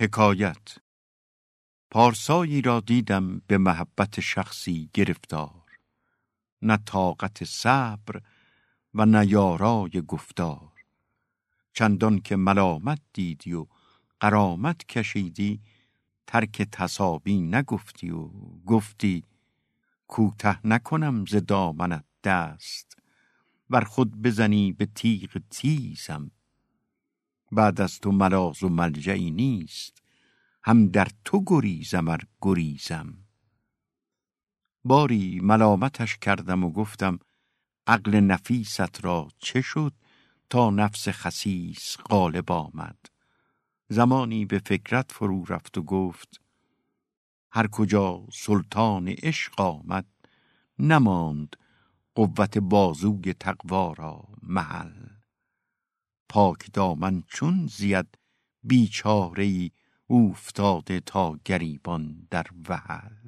حکایت. پارسایی را دیدم به محبت شخصی گرفتار. نه طاقت صبر و نه یارای گفتار. چندان که ملامت دیدی و قرامت کشیدی ترک تصابی نگفتی و گفتی کوته نکنم ز دامنت دست. ور خود بزنی به تیغ تیزم بعد از تو ملاز و ملجعی نیست هم در تو گریزم ار گریزم. باری ملامتش کردم و گفتم عقل نفیست را چه شد تا نفس خسیس غالب آمد؟ زمانی به فکرت فرو رفت و گفت هر کجا سلطان عشق آمد نماند قوت بازوی تقوا را محل. پاک دامن چون زید بیچاره ای افتاده تا گریبان در وحل.